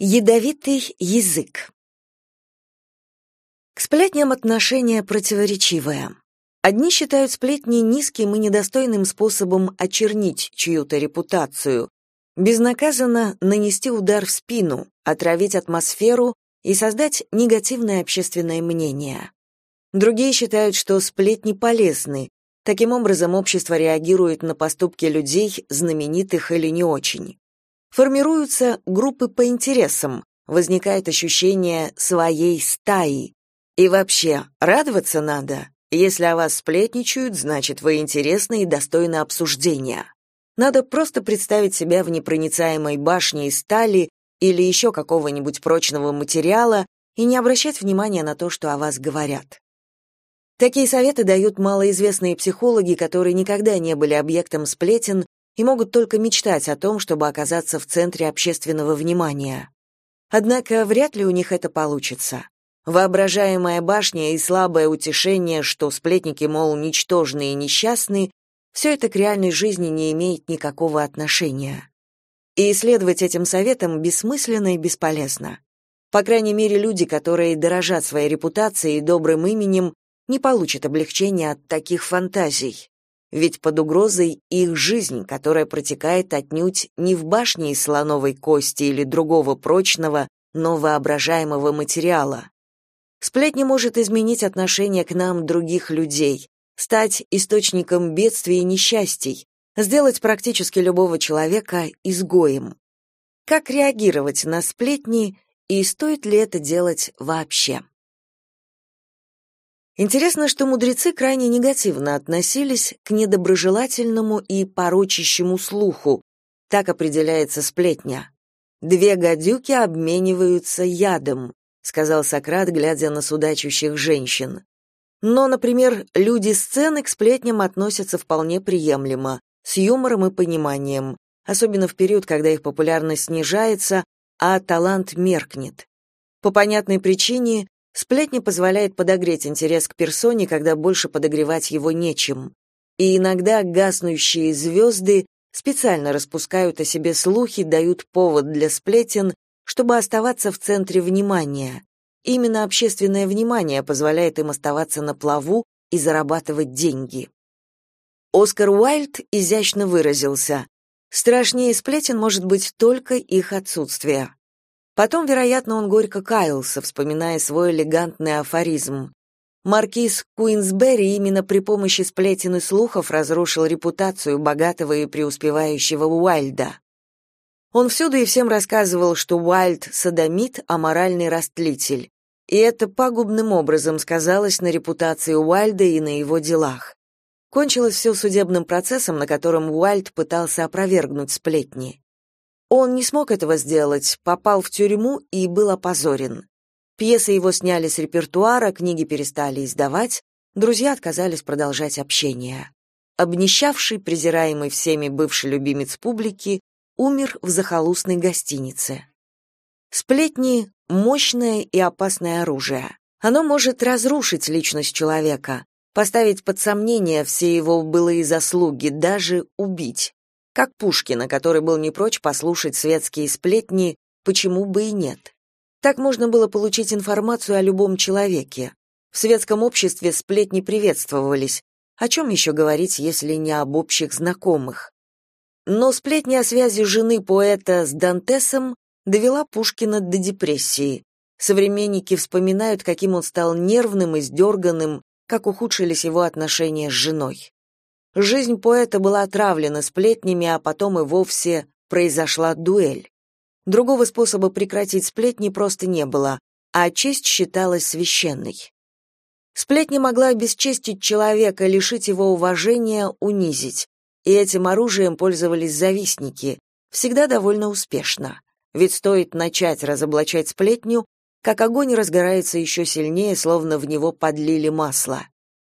Ядовитый язык. К сплетням отношение противоречивое. Одни считают сплетни низким и недостойным способом очернить чью-то репутацию, безнаказанно нанести удар в спину, отравить атмосферу и создать негативное общественное мнение. Другие считают, что сплетни полезны. Таким образом, общество реагирует на поступки людей, знаменитых или не очень. Формируются группы по интересам, возникает ощущение своей стаи. И вообще, радоваться надо. Если о вас сплетничают, значит, вы интересны и достойны обсуждения. Надо просто представить себя в непроницаемой башне из стали или еще какого-нибудь прочного материала и не обращать внимания на то, что о вас говорят. Такие советы дают малоизвестные психологи, которые никогда не были объектом сплетен и могут только мечтать о том, чтобы оказаться в центре общественного внимания. Однако вряд ли у них это получится. Воображаемая башня и слабое утешение, что сплетники, мол, ничтожные и несчастные, все это к реальной жизни не имеет никакого отношения. И исследовать этим советам бессмысленно и бесполезно. По крайней мере, люди, которые дорожат своей репутацией и добрым именем, не получат облегчения от таких фантазий ведь под угрозой их жизнь, которая протекает отнюдь не в башне из слоновой кости или другого прочного, но воображаемого материала. Сплетня может изменить отношение к нам других людей, стать источником бедствий и несчастий, сделать практически любого человека изгоем. Как реагировать на сплетни и стоит ли это делать вообще? Интересно, что мудрецы крайне негативно относились к недоброжелательному и порочащему слуху. Так определяется сплетня. Две гадюки обмениваются ядом, сказал Сократ, глядя на судачущих женщин. Но, например, люди сцены к сплетням относятся вполне приемлемо, с юмором и пониманием, особенно в период, когда их популярность снижается, а талант меркнет. По понятной причине Сплетня позволяет подогреть интерес к персоне, когда больше подогревать его нечем. И иногда гаснущие звезды специально распускают о себе слухи, дают повод для сплетен, чтобы оставаться в центре внимания. Именно общественное внимание позволяет им оставаться на плаву и зарабатывать деньги. Оскар Уайльд изящно выразился: "Страшнее сплетен может быть только их отсутствие". Потом, вероятно, он горько каялся, вспоминая свой элегантный афоризм. Маркиз Куинсберри именно при помощи сплетен и слухов разрушил репутацию богатого и преуспевающего Уайльда. Он всюду и всем рассказывал, что Уайльд — садомит, а моральный растлитель. И это пагубным образом сказалось на репутации Уайльда и на его делах. Кончилось все судебным процессом, на котором Уайльд пытался опровергнуть сплетни. Он не смог этого сделать, попал в тюрьму и был опозорен. Пьесы его сняли с репертуара, книги перестали издавать, друзья отказались продолжать общение. Обнищавший, презираемый всеми бывший любимец публики, умер в захолустной гостинице. Сплетни — мощное и опасное оружие. Оно может разрушить личность человека, поставить под сомнение все его былые заслуги, даже убить как Пушкина, который был не прочь послушать светские сплетни, почему бы и нет. Так можно было получить информацию о любом человеке. В светском обществе сплетни приветствовались. О чем еще говорить, если не об общих знакомых? Но сплетни о связи жены поэта с Дантесом довела Пушкина до депрессии. Современники вспоминают, каким он стал нервным и сдерганным, как ухудшились его отношения с женой. Жизнь поэта была отравлена сплетнями, а потом и вовсе произошла дуэль. Другого способа прекратить сплетни просто не было, а честь считалась священной. Сплетня могла обесчестить человека, лишить его уважения, унизить. И этим оружием пользовались завистники, всегда довольно успешно. Ведь стоит начать разоблачать сплетню, как огонь разгорается еще сильнее, словно в него подлили масло.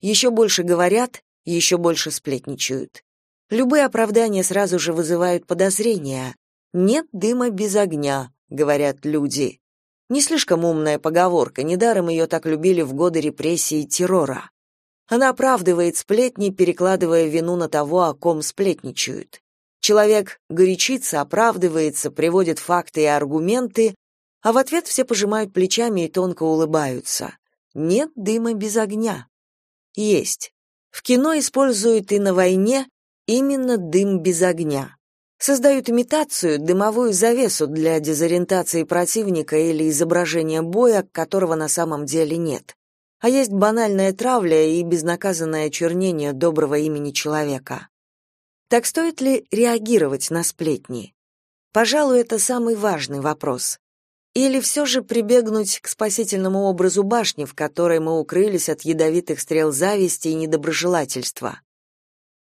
Еще больше говорят, еще больше сплетничают. Любые оправдания сразу же вызывают подозрения. «Нет дыма без огня», — говорят люди. Не слишком умная поговорка, недаром ее так любили в годы репрессий и террора. Она оправдывает сплетни, перекладывая вину на того, о ком сплетничают. Человек горячится, оправдывается, приводит факты и аргументы, А в ответ все пожимают плечами и тонко улыбаются. Нет дыма без огня. Есть. В кино используют и на войне именно дым без огня. Создают имитацию, дымовую завесу для дезориентации противника или изображения боя, которого на самом деле нет. А есть банальная травля и безнаказанное чернение доброго имени человека. Так стоит ли реагировать на сплетни? Пожалуй, это самый важный вопрос. Или все же прибегнуть к спасительному образу башни, в которой мы укрылись от ядовитых стрел зависти и недоброжелательства?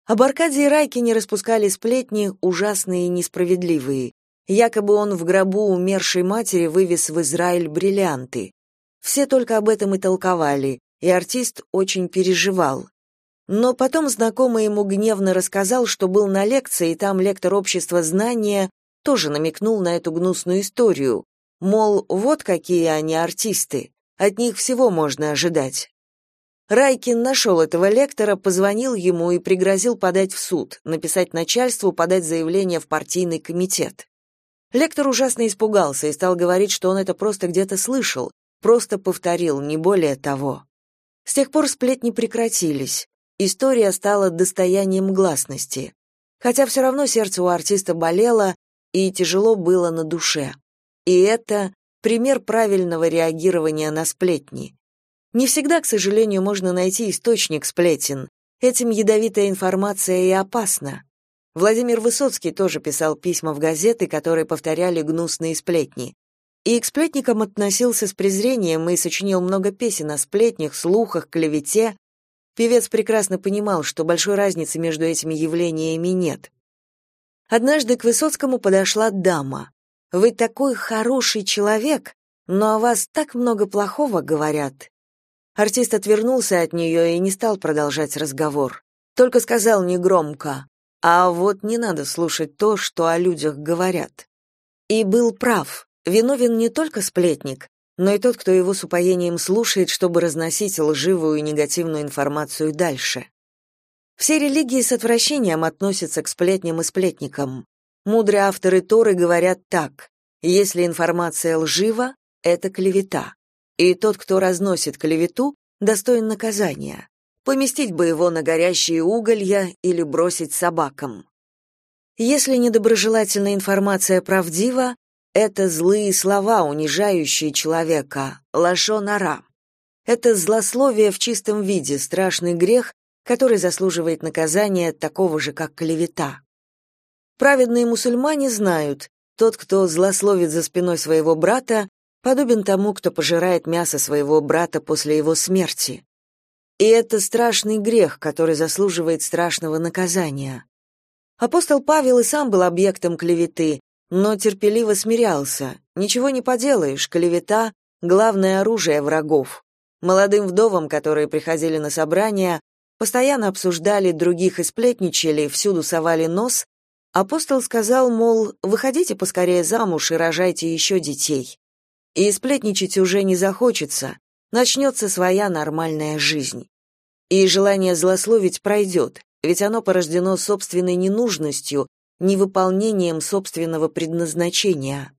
Об Аркадии Райкине распускали сплетни, ужасные и несправедливые. Якобы он в гробу умершей матери вывез в Израиль бриллианты. Все только об этом и толковали, и артист очень переживал. Но потом знакомый ему гневно рассказал, что был на лекции, и там лектор общества знания тоже намекнул на эту гнусную историю, Мол, вот какие они артисты, от них всего можно ожидать. Райкин нашел этого лектора, позвонил ему и пригрозил подать в суд, написать начальству, подать заявление в партийный комитет. Лектор ужасно испугался и стал говорить, что он это просто где-то слышал, просто повторил, не более того. С тех пор сплетни прекратились. История стала достоянием гласности. Хотя все равно сердце у артиста болело и тяжело было на душе. И это пример правильного реагирования на сплетни. Не всегда, к сожалению, можно найти источник сплетен. Этим ядовитая информация и опасна. Владимир Высоцкий тоже писал письма в газеты, которые повторяли гнусные сплетни. И к сплетникам относился с презрением и сочинил много песен о сплетнях, слухах, клевете. Певец прекрасно понимал, что большой разницы между этими явлениями нет. Однажды к Высоцкому подошла дама. Вы такой хороший человек, но о вас так много плохого говорят. Артист отвернулся от нее и не стал продолжать разговор. Только сказал негромко: "А вот не надо слушать то, что о людях говорят". И был прав. Виновен не только сплетник, но и тот, кто его с упоением слушает, чтобы разносить лживую и негативную информацию дальше. Все религии с отвращением относятся к сплетням и сплетникам. Мудрые авторы Торы говорят так: если информация лжива, это клевета. И тот, кто разносит клевету, достоин наказания. Поместить бы его на горящие уголья или бросить собакам. Если недоброжелательная информация правдива, это злые слова, унижающие человека, лашонара. Это злословие в чистом виде, страшный грех, который заслуживает наказания такого же, как клевета. Праведные мусульмане знают, тот, кто злословит за спиной своего брата, подобен тому, кто пожирает мясо своего брата после его смерти. И это страшный грех, который заслуживает страшного наказания. Апостол Павел и сам был объектом клеветы, но терпеливо смирялся. Ничего не поделаешь, клевета — главное оружие врагов. Молодым вдовам, которые приходили на собрания, постоянно обсуждали других и сплетничали, всюду совали нос, Апостол сказал, мол, выходите поскорее замуж и рожайте еще детей. И сплетничать уже не захочется, начнется своя нормальная жизнь. И желание злословить пройдет, ведь оно порождено собственной ненужностью, невыполнением собственного предназначения.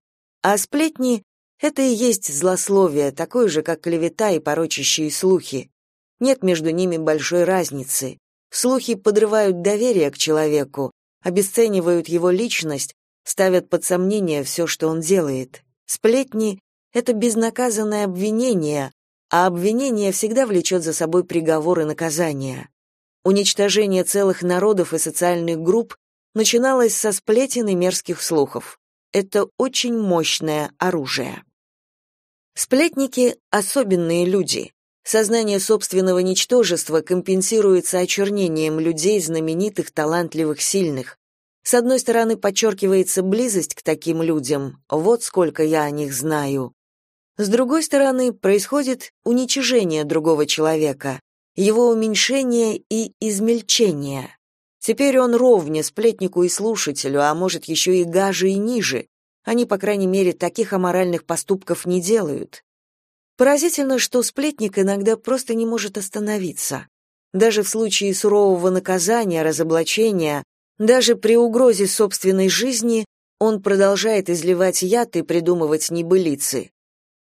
А сплетни — это и есть злословие, такое же, как клевета и порочащие слухи. Нет между ними большой разницы. Слухи подрывают доверие к человеку, обесценивают его личность, ставят под сомнение все, что он делает. Сплетни — это безнаказанное обвинение, а обвинение всегда влечет за собой приговор и наказание. Уничтожение целых народов и социальных групп начиналось со сплетен и мерзких слухов. Это очень мощное оружие. Сплетники — особенные люди. Сознание собственного ничтожества компенсируется очернением людей знаменитых, талантливых, сильных. С одной стороны, подчеркивается близость к таким людям, вот сколько я о них знаю. С другой стороны, происходит уничижение другого человека, его уменьшение и измельчение. Теперь он ровне сплетнику и слушателю, а может еще и гаже и ниже. Они, по крайней мере, таких аморальных поступков не делают. Поразительно, что сплетник иногда просто не может остановиться. Даже в случае сурового наказания, разоблачения, даже при угрозе собственной жизни он продолжает изливать яд и придумывать небылицы.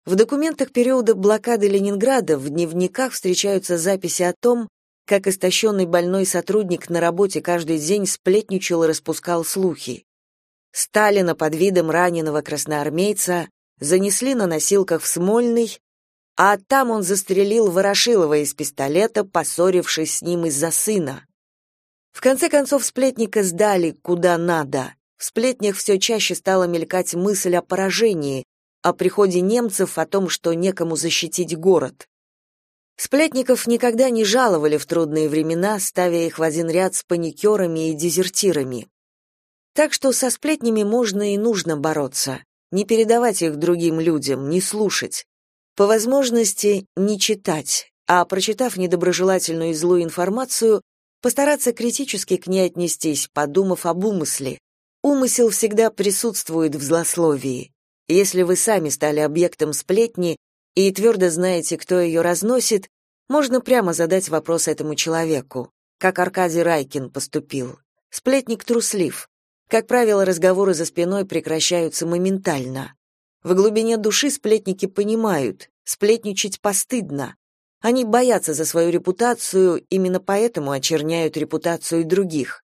В документах периода блокады Ленинграда в дневниках встречаются записи о том, как истощенный больной сотрудник на работе каждый день сплетничал и распускал слухи. Сталина под видом раненого красноармейца занесли на носилках в Смольный, а там он застрелил Ворошилова из пистолета, поссорившись с ним из-за сына. В конце концов сплетника сдали куда надо. В сплетнях все чаще стала мелькать мысль о поражении, о приходе немцев, о том, что некому защитить город. Сплетников никогда не жаловали в трудные времена, ставя их в один ряд с паникерами и дезертирами. Так что со сплетнями можно и нужно бороться, не передавать их другим людям, не слушать. По возможности не читать, а прочитав недоброжелательную и злую информацию, постараться критически к ней отнестись, подумав об умысле. Умысел всегда присутствует в злословии. Если вы сами стали объектом сплетни и твердо знаете, кто ее разносит, можно прямо задать вопрос этому человеку, как Аркадий Райкин поступил. Сплетник труслив. Как правило, разговоры за спиной прекращаются моментально. В глубине души сплетники понимают, сплетничать постыдно. Они боятся за свою репутацию, именно поэтому очерняют репутацию других.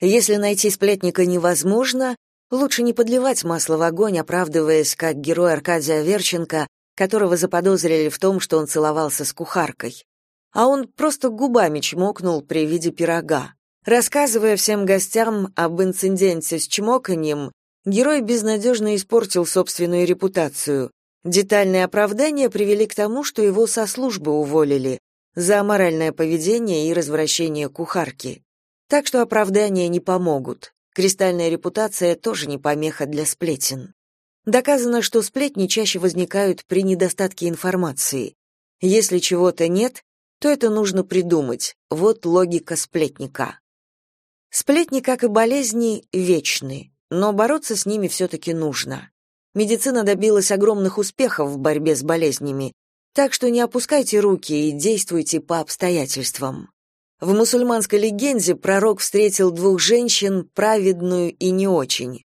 Если найти сплетника невозможно, лучше не подливать масло в огонь, оправдываясь как герой Аркадия Верченко, которого заподозрили в том, что он целовался с кухаркой. А он просто губами чмокнул при виде пирога. Рассказывая всем гостям об инциденте с чмоканьем, герой безнадежно испортил собственную репутацию. Детальные оправдания привели к тому, что его со службы уволили за аморальное поведение и развращение кухарки. Так что оправдания не помогут. Кристальная репутация тоже не помеха для сплетен. Доказано, что сплетни чаще возникают при недостатке информации. Если чего-то нет, то это нужно придумать. Вот логика сплетника. Сплетни, как и болезни, вечны, но бороться с ними все-таки нужно. Медицина добилась огромных успехов в борьбе с болезнями, так что не опускайте руки и действуйте по обстоятельствам. В мусульманской легенде пророк встретил двух женщин, праведную и не очень.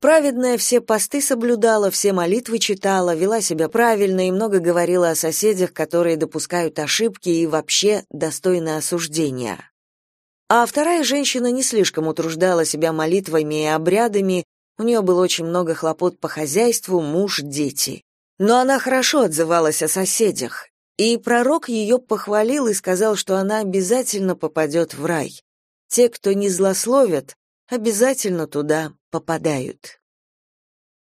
Праведная все посты соблюдала, все молитвы читала, вела себя правильно и много говорила о соседях, которые допускают ошибки и вообще достойны осуждения. А вторая женщина не слишком утруждала себя молитвами и обрядами, у нее было очень много хлопот по хозяйству, муж, дети. Но она хорошо отзывалась о соседях, и пророк ее похвалил и сказал, что она обязательно попадет в рай. Те, кто не злословят, обязательно туда попадают.